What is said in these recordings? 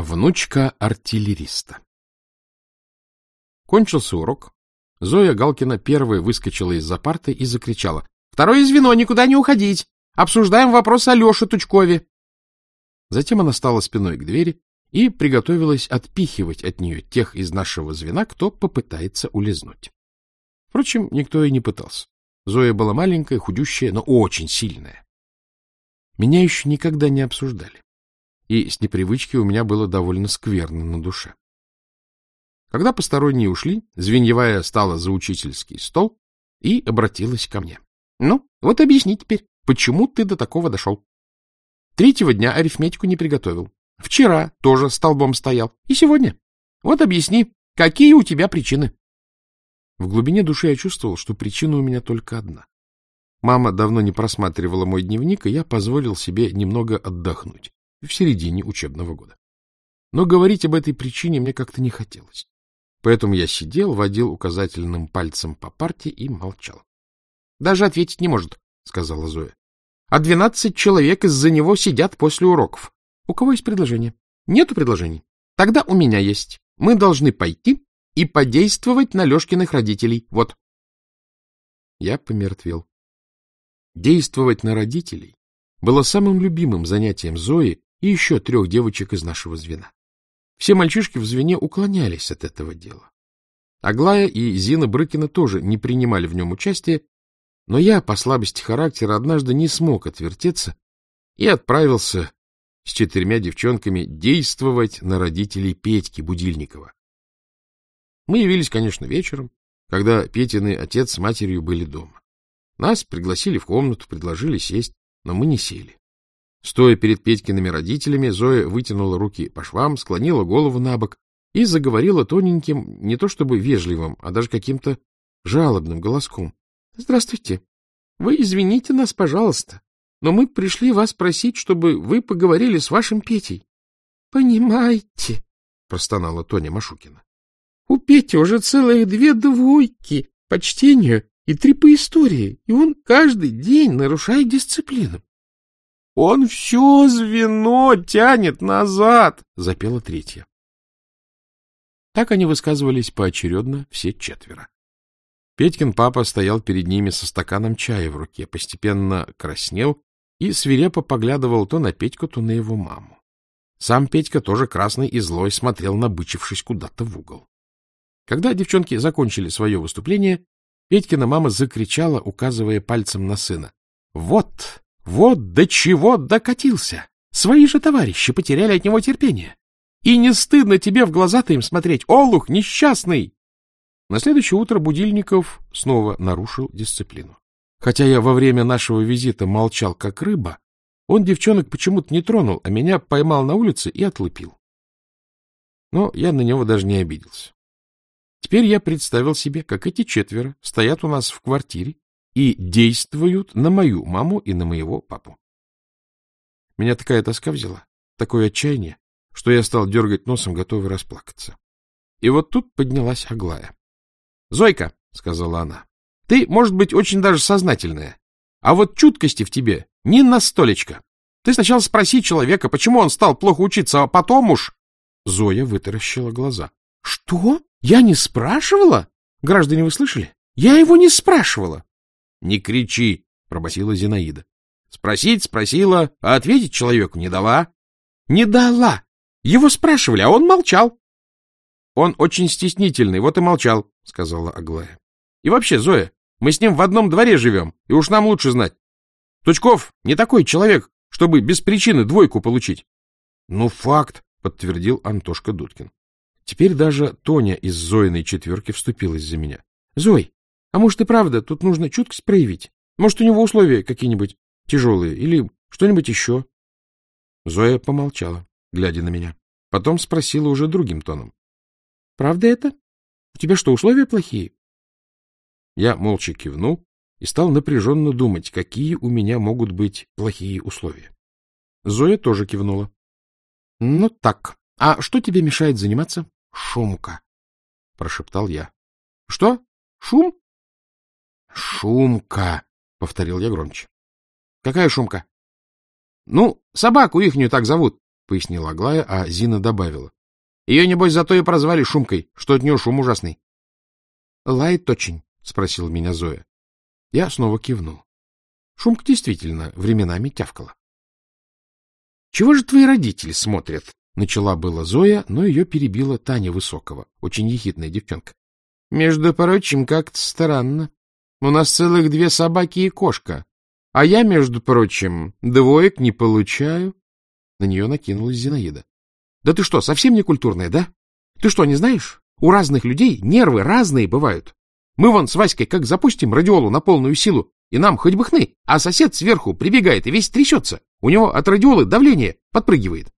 Внучка артиллериста Кончился урок. Зоя Галкина первая выскочила из-за парты и закричала. — Второе звено, никуда не уходить! Обсуждаем вопрос о Леше Тучкове! Затем она стала спиной к двери и приготовилась отпихивать от нее тех из нашего звена, кто попытается улизнуть. Впрочем, никто и не пытался. Зоя была маленькая, худющая, но очень сильная. Меня еще никогда не обсуждали, и с непривычки у меня было довольно скверно на душе. Когда посторонние ушли, Звеньевая стала за учительский стол и обратилась ко мне. — Ну, вот объясни теперь, почему ты до такого дошел? Третьего дня арифметику не приготовил. Вчера тоже столбом стоял. И сегодня. Вот объясни, какие у тебя причины? В глубине души я чувствовал, что причина у меня только одна. Мама давно не просматривала мой дневник, и я позволил себе немного отдохнуть в середине учебного года. Но говорить об этой причине мне как-то не хотелось. Поэтому я сидел, водил указательным пальцем по парте и молчал. — Даже ответить не может, — сказала Зоя. — А двенадцать человек из-за него сидят после уроков. У кого есть предложение? Нету предложений? Тогда у меня есть. Мы должны пойти и подействовать на Лешкиных родителей. Вот. Я помертвел. Действовать на родителей было самым любимым занятием Зои и еще трех девочек из нашего звена. Все мальчишки в звене уклонялись от этого дела. Аглая и Зина Брыкина тоже не принимали в нем участия, но я, по слабости характера, однажды не смог отвертеться и отправился с четырьмя девчонками действовать на родителей Петьки Будильникова. Мы явились, конечно, вечером, когда Петины отец с матерью были дома. Нас пригласили в комнату, предложили сесть, но мы не сели. Стоя перед Петькиными родителями, Зоя вытянула руки по швам, склонила голову на бок и заговорила тоненьким, не то чтобы вежливым, а даже каким-то жалобным голоском. — Здравствуйте. Вы извините нас, пожалуйста но мы пришли вас просить, чтобы вы поговорили с вашим Петей. — Понимаете, — простонала Тоня Машукина. — У Пети уже целых две двойки по чтению и три по истории, и он каждый день нарушает дисциплину. — Он все звено тянет назад, — запела третья. Так они высказывались поочередно все четверо. Петькин папа стоял перед ними со стаканом чая в руке, постепенно краснел и свирепо поглядывал то на Петьку, то на его маму. Сам Петька, тоже красный и злой, смотрел, набычившись куда-то в угол. Когда девчонки закончили свое выступление, Петькина мама закричала, указывая пальцем на сына. — Вот, вот до чего докатился! Свои же товарищи потеряли от него терпение. И не стыдно тебе в глаза-то им смотреть, олух несчастный! На следующее утро Будильников снова нарушил дисциплину. Хотя я во время нашего визита молчал, как рыба, он девчонок почему-то не тронул, а меня поймал на улице и отлупил. Но я на него даже не обиделся. Теперь я представил себе, как эти четверо стоят у нас в квартире и действуют на мою маму и на моего папу. Меня такая тоска взяла, такое отчаяние, что я стал дергать носом, готовый расплакаться. И вот тут поднялась Аглая. — Зойка, — сказала она, ты, может быть, очень даже сознательная. А вот чуткости в тебе не на столечко. Ты сначала спроси человека, почему он стал плохо учиться, а потом уж... Зоя вытаращила глаза. — Что? Я не спрашивала? Граждане, вы слышали? Я его не спрашивала. — Не кричи, — пробасила Зинаида. Спросить спросила, а ответить человеку не дала. — Не дала. Его спрашивали, а он молчал. — Он очень стеснительный, вот и молчал, — сказала Аглая. — И вообще, Зоя, мы с ним в одном дворе живем, и уж нам лучше знать. Тучков не такой человек, чтобы без причины двойку получить. — Ну, факт, — подтвердил Антошка Дудкин. Теперь даже Тоня из Зоиной четверки вступилась за меня. — Зой, а может и правда, тут нужно чуткость проявить? Может, у него условия какие-нибудь тяжелые или что-нибудь еще? Зоя помолчала, глядя на меня. Потом спросила уже другим тоном. — Правда это? У тебя что, условия плохие? Я молча кивнул и стал напряженно думать, какие у меня могут быть плохие условия. Зоя тоже кивнула. — Ну так, а что тебе мешает заниматься? — Шумка, — прошептал я. — Что? Шум? — Шумка, — повторил я громче. — Какая шумка? — Ну, собаку ихнюю так зовут. пояснила Аглая, а Зина добавила. — Ее, небось, зато и прозвали Шумкой, что от нее шум ужасный. — Лает очень, — спросила меня Зоя. Я снова кивнул. Шумка действительно временами тявкала. — Чего же твои родители смотрят? — начала была Зоя, но ее перебила Таня Высокова, очень ехидная девчонка. — Между прочим, как-то странно. У нас целых две собаки и кошка. А я, между прочим, двоек не получаю. На нее накинулась Зинаида. — Да ты что, совсем не культурная, да? Ты что, не знаешь? У разных людей нервы разные бывают. Мы вон с Васькой как запустим радиолу на полную силу, и нам хоть бы хны, а сосед сверху прибегает и весь трясется. У него от радиолы давление подпрыгивает.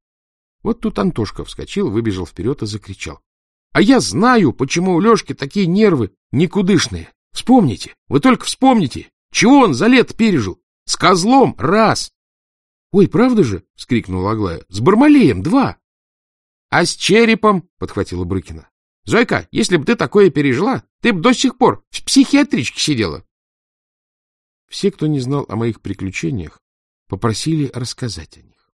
Вот тут Антошка вскочил, выбежал вперед и закричал. — А я знаю, почему у Лешки такие нервы никудышные. Вспомните, вы только вспомните, чего он за лет пережил. С козлом — раз. — Ой, правда же? — вскрикнула Аглая. — С Бармалеем — два. — А с черепом? — подхватила Брыкина. — Зойка, если бы ты такое пережила, ты бы до сих пор в психиатричке сидела. Все, кто не знал о моих приключениях, попросили рассказать о них.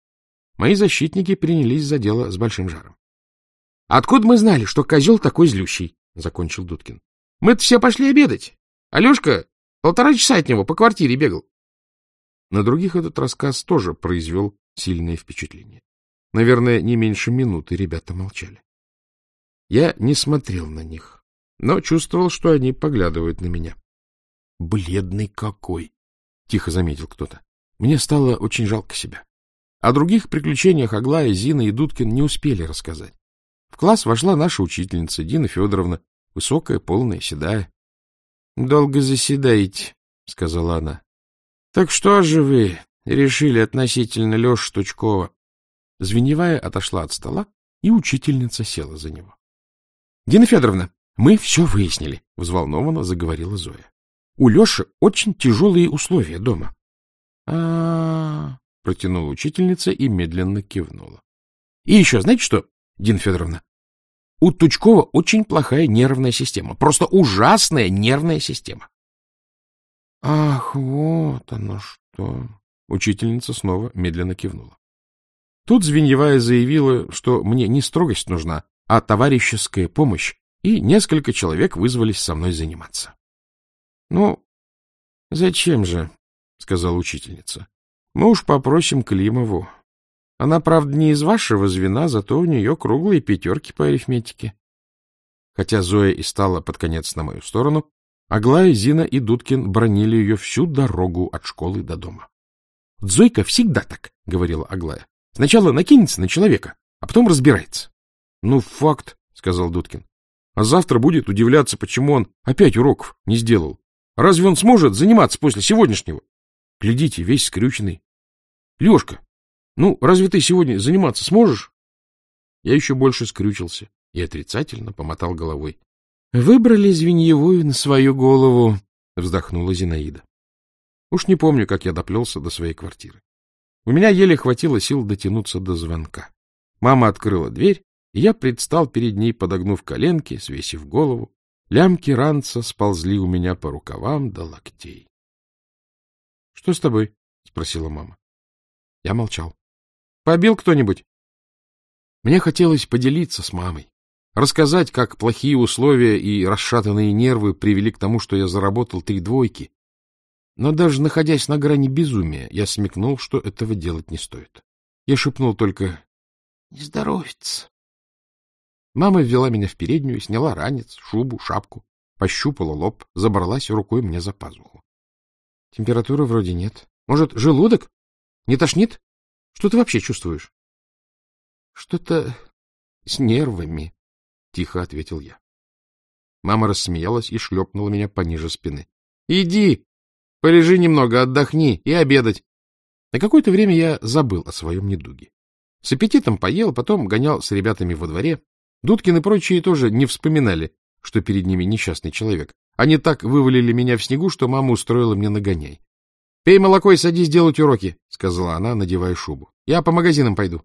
Мои защитники принялись за дело с большим жаром. — Откуда мы знали, что козел такой злющий? — закончил Дудкин. — Мы-то все пошли обедать. Алешка полтора часа от него по квартире бегал. На других этот рассказ тоже произвел сильное впечатление. Наверное, не меньше минуты ребята молчали. Я не смотрел на них, но чувствовал, что они поглядывают на меня. — Бледный какой! — тихо заметил кто-то. Мне стало очень жалко себя. О других приключениях Аглая, Зина и Дудкин не успели рассказать. В класс вошла наша учительница Дина Федоровна, высокая, полная, седая. — Долго заседаете, — сказала она. — Так что же вы решили относительно Леши Тучкова? Звеньевая отошла от стола, и учительница села за него. — Дина Федоровна, мы все выяснили, — взволнованно заговорила Зоя. — У Леши очень тяжелые условия дома. — А-а-а, протянула учительница и медленно кивнула. — И еще, знаете что, Дина Федоровна? У Тучкова очень плохая нервная система, просто ужасная нервная система. — Ах, вот оно что! Учительница снова медленно кивнула. Тут Звеньевая заявила, что мне не строгость нужна, а товарищеская помощь, и несколько человек вызвались со мной заниматься. — Ну, зачем же, — сказала учительница. — Мы уж попросим Климову. Она, правда, не из вашего звена, зато у нее круглые пятерки по арифметике. Хотя Зоя и стала под конец на мою сторону, Аглая, Зина и Дудкин бронили ее всю дорогу от школы до дома. — Зойка всегда так, — говорила Аглая. — Сначала накинется на человека, а потом разбирается. — Ну, факт, — сказал Дудкин. — А завтра будет удивляться, почему он опять уроков не сделал. Разве он сможет заниматься после сегодняшнего? Глядите, весь скрюченный. — Лешка, ну, разве ты сегодня заниматься сможешь? Я еще больше скрючился и отрицательно помотал головой. — Выбрали звеньевую на свою голову, — вздохнула Зинаида. Уж не помню, как я доплелся до своей квартиры. У меня еле хватило сил дотянуться до звонка. Мама открыла дверь, и я предстал перед ней, подогнув коленки, свесив голову. Лямки ранца сползли у меня по рукавам до локтей. — Что с тобой? — спросила мама. Я молчал. — Побил кто-нибудь? Мне хотелось поделиться с мамой, рассказать, как плохие условия и расшатанные нервы привели к тому, что я заработал три двойки. Но даже находясь на грани безумия, я смекнул, что этого делать не стоит. Я шепнул только «Не здоровится». Мама ввела меня в переднюю, сняла ранец, шубу, шапку, пощупала лоб, забралась рукой мне за пазуху. Температуры вроде нет. Может, желудок? Не тошнит? Что ты вообще чувствуешь? — Что-то с нервами, — тихо ответил я. Мама рассмеялась и шлепнула меня пониже спины. — Иди, полежи немного, отдохни и обедать. На какое-то время я забыл о своем недуге. С аппетитом поел, потом гонял с ребятами во дворе. Дудкин и прочие тоже не вспоминали, что перед ними несчастный человек. Они так вывалили меня в снегу, что мама устроила мне нагоняй. — Пей молоко и садись делать уроки, — сказала она, надевая шубу. — Я по магазинам пойду.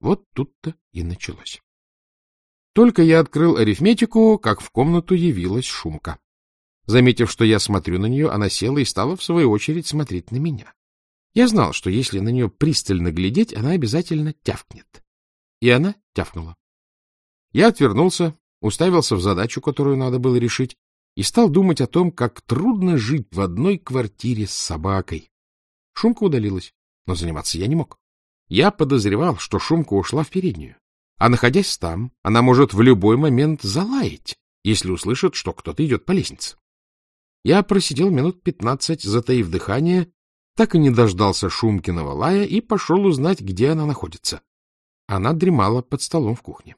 Вот тут-то и началось. Только я открыл арифметику, как в комнату явилась Шумка. Заметив, что я смотрю на нее, она села и стала, в свою очередь, смотреть на меня. Я знал, что если на нее пристально глядеть, она обязательно тявкнет. И она тявкнула. Я отвернулся, уставился в задачу, которую надо было решить, и стал думать о том, как трудно жить в одной квартире с собакой. Шумка удалилась, но заниматься я не мог. Я подозревал, что Шумка ушла в переднюю, а находясь там, она может в любой момент залаять, если услышит, что кто-то идет по лестнице. Я просидел минут пятнадцать, затаив дыхание, так и не дождался Шумкиного лая и пошел узнать, где она находится. Она дремала под столом в кухне.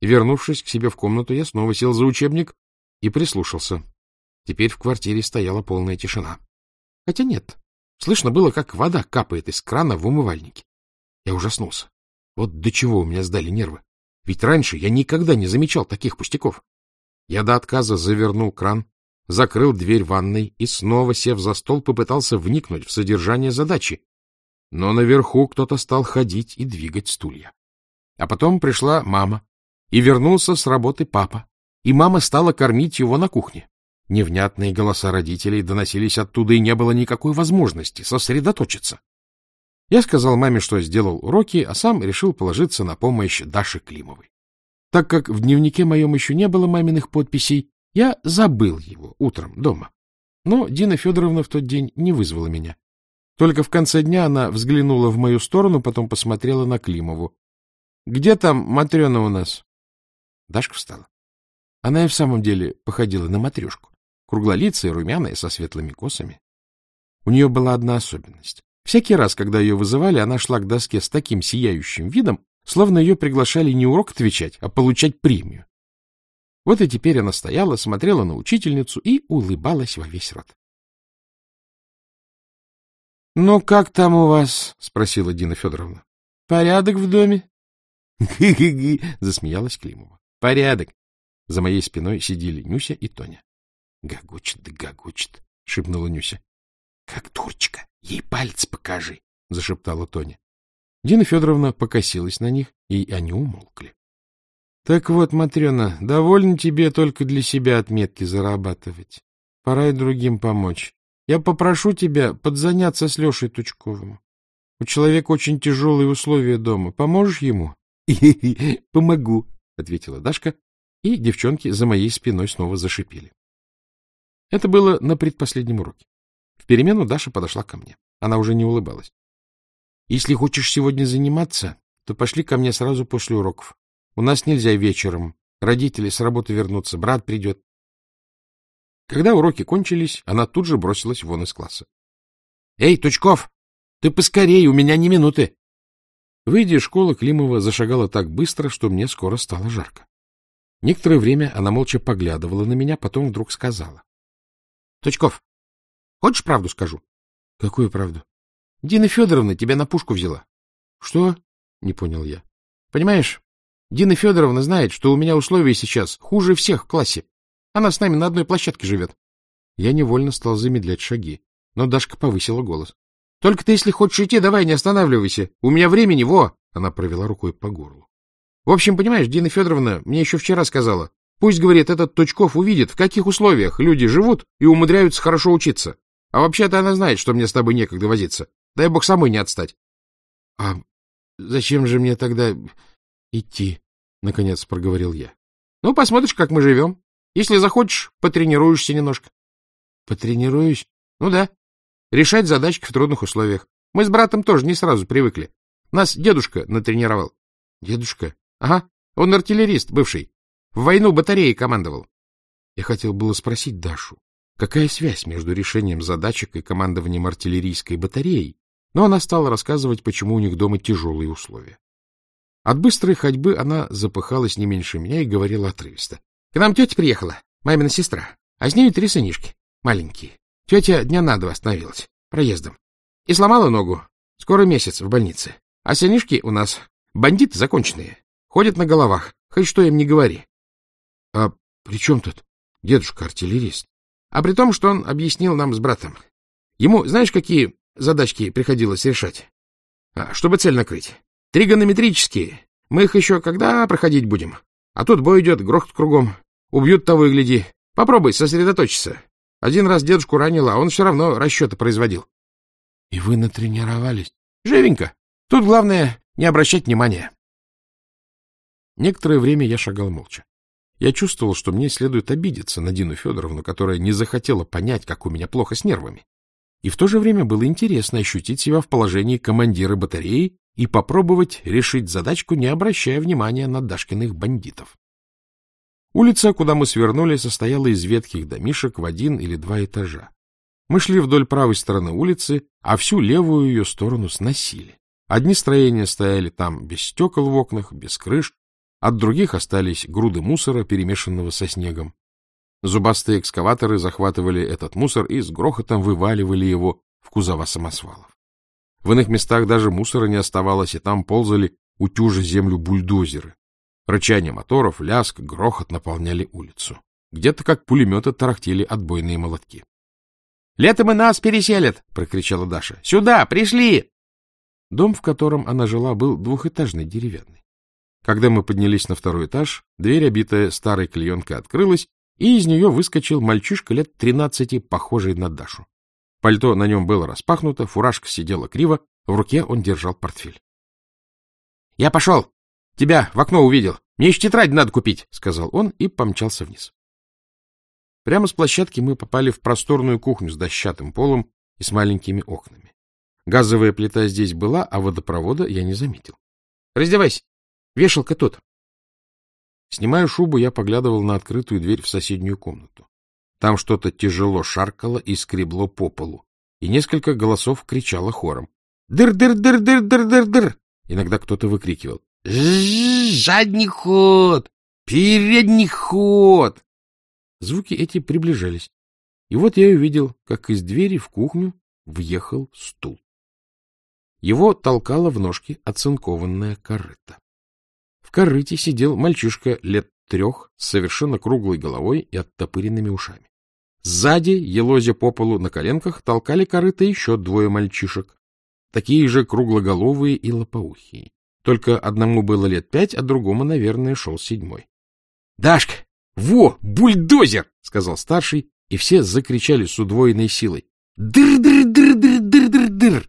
Вернувшись к себе в комнату, я снова сел за учебник и прислушался. Теперь в квартире стояла полная тишина. Хотя нет, слышно было, как вода капает из крана в умывальнике. Я ужаснулся. Вот до чего у меня сдали нервы. Ведь раньше я никогда не замечал таких пустяков. Я до отказа завернул кран, закрыл дверь ванной и, снова сев за стол, попытался вникнуть в содержание задачи. Но наверху кто-то стал ходить и двигать стулья. А потом пришла мама, и вернулся с работы папа, и мама стала кормить его на кухне. Невнятные голоса родителей доносились оттуда, и не было никакой возможности сосредоточиться. Я сказал маме, что сделал уроки, а сам решил положиться на помощь Даше Климовой. Так как в дневнике моем еще не было маминых подписей, я забыл его утром дома. Но Дина Федоровна в тот день не вызвала меня. Только в конце дня она взглянула в мою сторону, потом посмотрела на Климову. — Где там Матрена у нас? Дашка встала. Она и в самом деле походила на матрешку. Круглолицая, румяная, со светлыми косами. У нее была одна особенность. Всякий раз, когда ее вызывали, она шла к доске с таким сияющим видом, словно ее приглашали не урок отвечать, а получать премию. Вот и теперь она стояла, смотрела на учительницу и улыбалась во весь рот. — Ну, как там у вас? — спросила Дина Федоровна. — Порядок в доме? — засмеялась Климова. — Порядок. За моей спиной сидели Нюся и Тоня. — Гогочет да гогочет, — шепнула Нюся. — Как дурочка, ей палец покажи, — зашептала Тоня. Дина Федоровна покосилась на них, и они умолкли. — Так вот, Матрена, довольно тебе только для себя отметки зарабатывать. Пора и другим помочь. Я попрошу тебя подзаняться с Лешей Тучковым. У человека очень тяжелые условия дома. Поможешь ему? — Помогу, — ответила Дашка, и девчонки за моей спиной снова зашипели. Это было на предпоследнем уроке. В перемену Даша подошла ко мне. Она уже не улыбалась. — Если хочешь сегодня заниматься, то пошли ко мне сразу после уроков. У нас нельзя вечером. Родители с работы вернутся, брат придет. Когда уроки кончились, она тут же бросилась вон из класса. — Эй, Тучков, ты поскорей, у меня не минуты. Выйдя из школы, Климова зашагала так быстро, что мне скоро стало жарко. Некоторое время она молча поглядывала на меня, потом вдруг сказала. — Тучков, хочешь правду скажу? — Какую правду? — Дина Федоровна тебя на пушку взяла. — Что? — не понял я. — Понимаешь, Дина Федоровна знает, что у меня условия сейчас хуже всех в классе. Она с нами на одной площадке живет. Я невольно стал замедлять шаги, но Дашка повысила голос. — Только ты, если хочешь идти, давай не останавливайся. У меня времени, во! Она провела рукой по горлу. В общем, понимаешь, Дина Федоровна мне еще вчера сказала. Пусть, говорит, этот Тучков увидит, в каких условиях люди живут и умудряются хорошо учиться. А вообще-то она знает, что мне с тобой некогда возиться. Дай бог самой не отстать. — А зачем же мне тогда идти? — наконец проговорил я. — Ну, посмотришь, как мы живем. Если захочешь, потренируешься немножко. — Потренируюсь? Ну да. Решать задачки в трудных условиях. Мы с братом тоже не сразу привыкли. Нас дедушка натренировал. — Дедушка? Ага. Он артиллерист бывший. В войну батареей командовал. Я хотел было спросить Дашу, какая связь между решением задачек и командованием артиллерийской батареей, но она стала рассказывать, почему у них дома тяжелые условия. От быстрой ходьбы она запыхалась не меньше меня и говорила отрывисто. — К нам тетя приехала, мамина сестра, а с ней три сынишки, маленькие. Тетя дня на два остановилась, проездом. И сломала ногу. Скоро месяц в больнице. А сынишки у нас бандиты законченные. Ходят на головах, хоть что им не говори. — А при чем тут дедушка-артиллерист? — А при том, что он объяснил нам с братом. Ему, знаешь, какие задачки приходилось решать? А, чтобы цель накрыть. Тригонометрические. Мы их еще когда проходить будем? А тут бой идет, грохот кругом. Убьют того и гляди. Попробуй сосредоточиться. Один раз дедушку ранило, а он все равно расчеты производил. И вы натренировались? Живенько. Тут главное не обращать внимания. Некоторое время я шагал молча. Я чувствовал, что мне следует обидеться на Дину Федоровну, которая не захотела понять, как у меня плохо с нервами. И в то же время было интересно ощутить себя в положении командира батареи и попробовать решить задачку, не обращая внимания на Дашкиных бандитов. Улица, куда мы свернули, состояла из ветхих домишек в один или два этажа. Мы шли вдоль правой стороны улицы, а всю левую ее сторону сносили. Одни строения стояли там без стекол в окнах, без крыш, от других остались груды мусора, перемешанного со снегом. Зубастые экскаваторы захватывали этот мусор и с грохотом вываливали его в кузова самосвалов. В иных местах даже мусора не оставалось, и там ползали утюжи землю бульдозеры. Рычание моторов, ляск, грохот наполняли улицу. Где-то как пулеметы тарахтели отбойные молотки. — Летом и нас переселят! — прокричала Даша. — Сюда! Пришли! Дом, в котором она жила, был двухэтажный, деревянный. Когда мы поднялись на второй этаж, дверь, обитая старой клеенкой, открылась, и из нее выскочил мальчишка лет тринадцати, похожий на Дашу. Пальто на нем было распахнуто, фуражка сидела криво, в руке он держал портфель. — Я пошел! Тебя в окно увидел! Мне еще тетрадь надо купить! — сказал он и помчался вниз. Прямо с площадки мы попали в просторную кухню с дощатым полом и с маленькими окнами. Газовая плита здесь была, а водопровода я не заметил. — Раздевайся! Вешалка тут! Снимая шубу, я поглядывал на открытую дверь в соседнюю комнату. Там что-то тяжело шаркало и скребло по полу, и несколько голосов кричало хором. «Дыр-дыр-дыр-дыр-дыр-дыр-дыр!» Иногда кто-то выкрикивал. «Задний ход! Передний ход!» Звуки эти приближались. И вот я увидел, как из двери в кухню въехал стул. Его толкала в ножки оцинкованная корыта. Корыте сидел мальчишка лет трех с совершенно круглой головой и оттопыренными ушами. Сзади, елозя по полу на коленках, толкали корыто еще двое мальчишек, такие же круглоголовые и лопоухие. Только одному было лет пять, а другому, наверное, шел седьмой. — Дашка! Во, бульдозер! — сказал старший, и все закричали с удвоенной силой. Дыр-дыр-дыр-дыр-дыр-дыр-дыр!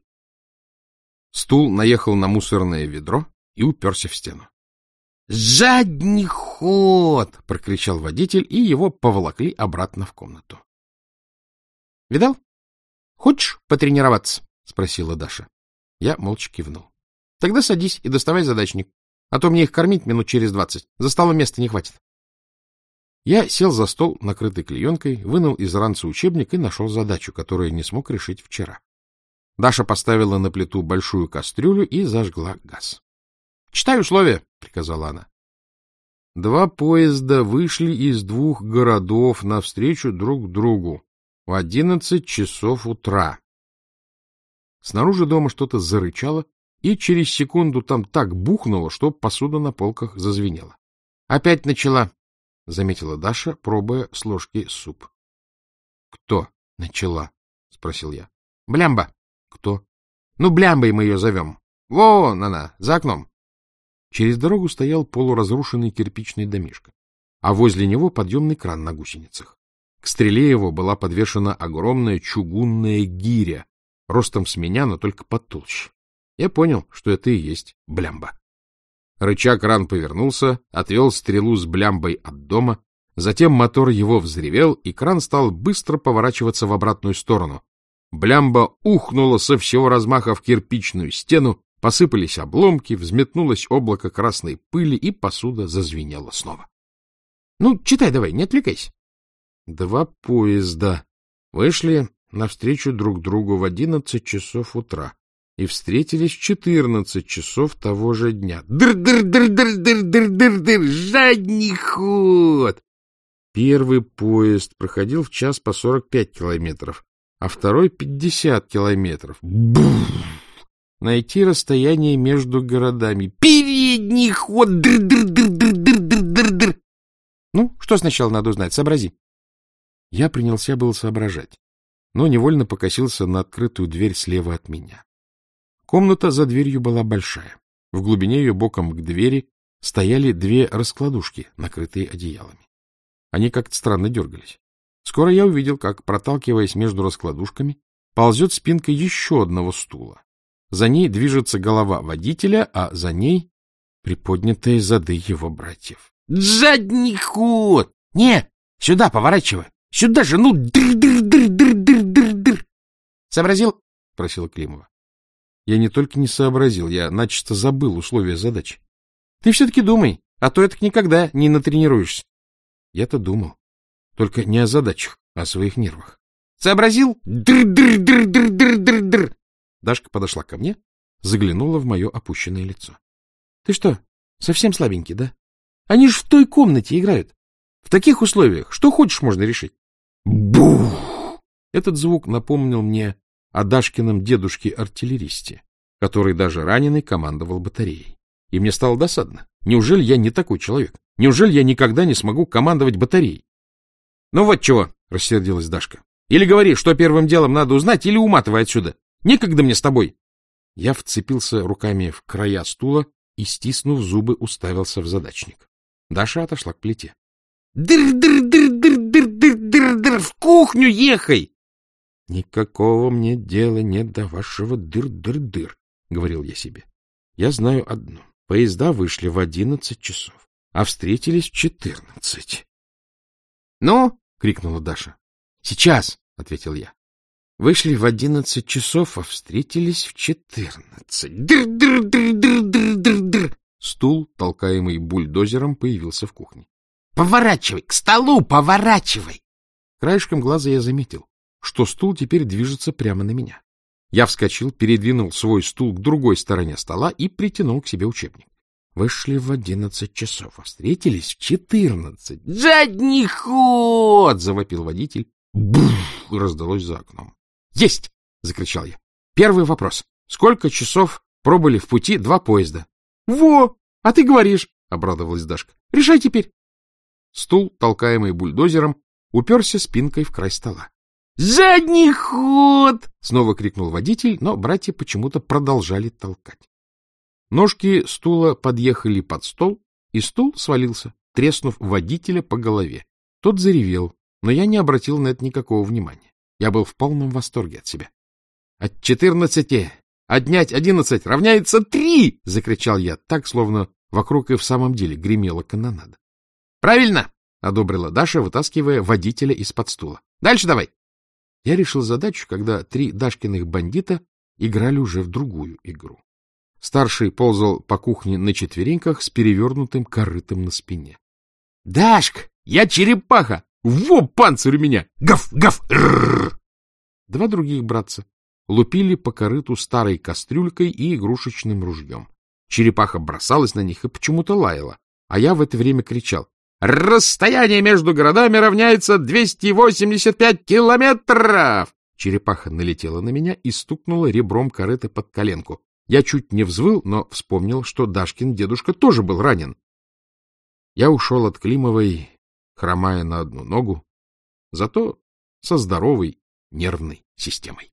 Стул наехал на мусорное ведро и уперся в стену. «Задний ход!» — прокричал водитель, и его поволокли обратно в комнату. «Видал? Хочешь потренироваться?» — спросила Даша. Я молча кивнул. «Тогда садись и доставай задачник, а то мне их кормить минут через двадцать. За столом места не хватит». Я сел за стол, накрытый клеенкой, вынул из ранца учебник и нашел задачу, которую не смог решить вчера. Даша поставила на плиту большую кастрюлю и зажгла газ. — Читай условия, — приказала она. Два поезда вышли из двух городов навстречу друг другу в одиннадцать часов утра. Снаружи дома что-то зарычало, и через секунду там так бухнуло, что посуда на полках зазвенела. — Опять начала, — заметила Даша, пробуя с ложки суп. — Кто начала? — спросил я. — Блямба. — Кто? — Ну, Блямбой мы ее зовем. Вон она, за окном. Через дорогу стоял полуразрушенный кирпичный домишко, а возле него подъемный кран на гусеницах. К стреле его была подвешена огромная чугунная гиря, ростом с меня, но только потолще. Я понял, что это и есть блямба. Рычаг кран повернулся, отвел стрелу с блямбой от дома, затем мотор его взревел, и кран стал быстро поворачиваться в обратную сторону. Блямба ухнула со всего размаха в кирпичную стену, Посыпались обломки, взметнулось облако красной пыли, и посуда зазвенела снова. — Ну, читай давай, не отвлекайся. Два поезда вышли навстречу друг другу в одиннадцать часов утра и встретились в четырнадцать часов того же дня. Дыр-дыр-дыр-дыр-дыр-дыр-дыр! Жадний ход! Первый поезд проходил в час по сорок пять километров, а второй — пятьдесят километров. Бух! Найти расстояние между городами. Передний ход! Др-др-др-др-др-др-др-др! Ну, что сначала надо узнать? Сообрази. Я принялся было соображать, но невольно покосился на открытую дверь слева от меня. Комната за дверью была большая. В глубине ее боком к двери стояли две раскладушки, накрытые одеялами. Они как-то странно дергались. Скоро я увидел, как, проталкиваясь между раскладушками, ползет спинка еще одного стула. За ней движется голова водителя, а за ней приподнятые зады его братьев. — Задний ход! Не, сюда поворачивай! Сюда же, ну, дыр-дыр-дыр-дыр-дыр-дыр-дыр! — Сообразил? — просила Климова. Я не только не сообразил, я начисто забыл условия задачи. Ты все-таки думай, а то это никогда не натренируешься. Я-то думал. Только не о задачах, а о своих нервах. Сообразил? Др-др-др-др-др-др-др. Дашка подошла ко мне, заглянула в мое опущенное лицо. — Ты что, совсем слабенький, да? Они же в той комнате играют. В таких условиях что хочешь можно решить. Бух! Этот звук напомнил мне о Дашкином дедушке-артиллеристе, который даже раненый командовал батареей. И мне стало досадно. Неужели я не такой человек? Неужели я никогда не смогу командовать батареей? — Ну вот чего, — рассердилась Дашка. — Или говори, что первым делом надо узнать, или уматывай отсюда. Некогда мне с тобой. Я вцепился руками в края стула и, стиснув зубы, уставился в задачник. Даша отошла к плите. «Дыр-дыр-дыр-дыр-дыр-дыр-дыр-дыр! В кухню ехай!» «Никакого мне дела нет до вашего дыр-дыр-дыр», — говорил я себе. «Я знаю одно. Поезда вышли в одиннадцать часов, а встретились в четырнадцать». «Ну?» — крикнула Даша. «Сейчас!» — ответил я. Вышли в одиннадцать часов, а встретились в четырнадцать. Дыр-дыр-дыр-дыр-дыр-дыр-дыр! Стул, толкаемый бульдозером, появился в кухне. — Поворачивай! К столу поворачивай! Краешком глаза я заметил, что стул теперь движется прямо на меня. Я вскочил, передвинул свой стул к другой стороне стола и притянул к себе учебник. Вышли в одиннадцать часов, а встретились в четырнадцать. — Задний ход! — завопил водитель. Бух! — раздалось за окном. — Есть! — закричал я. — Первый вопрос. Сколько часов пробыли в пути два поезда? — Во! А ты говоришь, — обрадовалась Дашка. — Решай теперь. Стул, толкаемый бульдозером, уперся спинкой в край стола. — Задний ход! — снова крикнул водитель, но братья почему-то продолжали толкать. Ножки стула подъехали под стол, и стул свалился, треснув водителя по голове. Тот заревел, но я не обратил на это никакого внимания. Я был в полном восторге от себя. — От четырнадцати Отнять одиннадцать равняется три! — закричал я, так, словно вокруг и в самом деле гремела канонада. — Правильно! — одобрила Даша, вытаскивая водителя из-под стула. — Дальше давай! Я решил задачу, когда три Дашкиных бандита играли уже в другую игру. Старший ползал по кухне на четвереньках с перевернутым корытом на спине. — Дашк, я черепаха! Во, панцирь у меня! Гав, гав! Два других братца лупили по корыту старой кастрюлькой и игрушечным ружьем. Черепаха бросалась на них и почему-то лаяла, а я в это время кричал. «Расстояние между городами равняется 285 километров!» Черепаха налетела на меня и стукнула ребром корыта под коленку. Я чуть не взвыл, но вспомнил, что Дашкин дедушка тоже был ранен. Я ушел от Климовой, хромая на одну ногу, зато со здоровой нервной системой.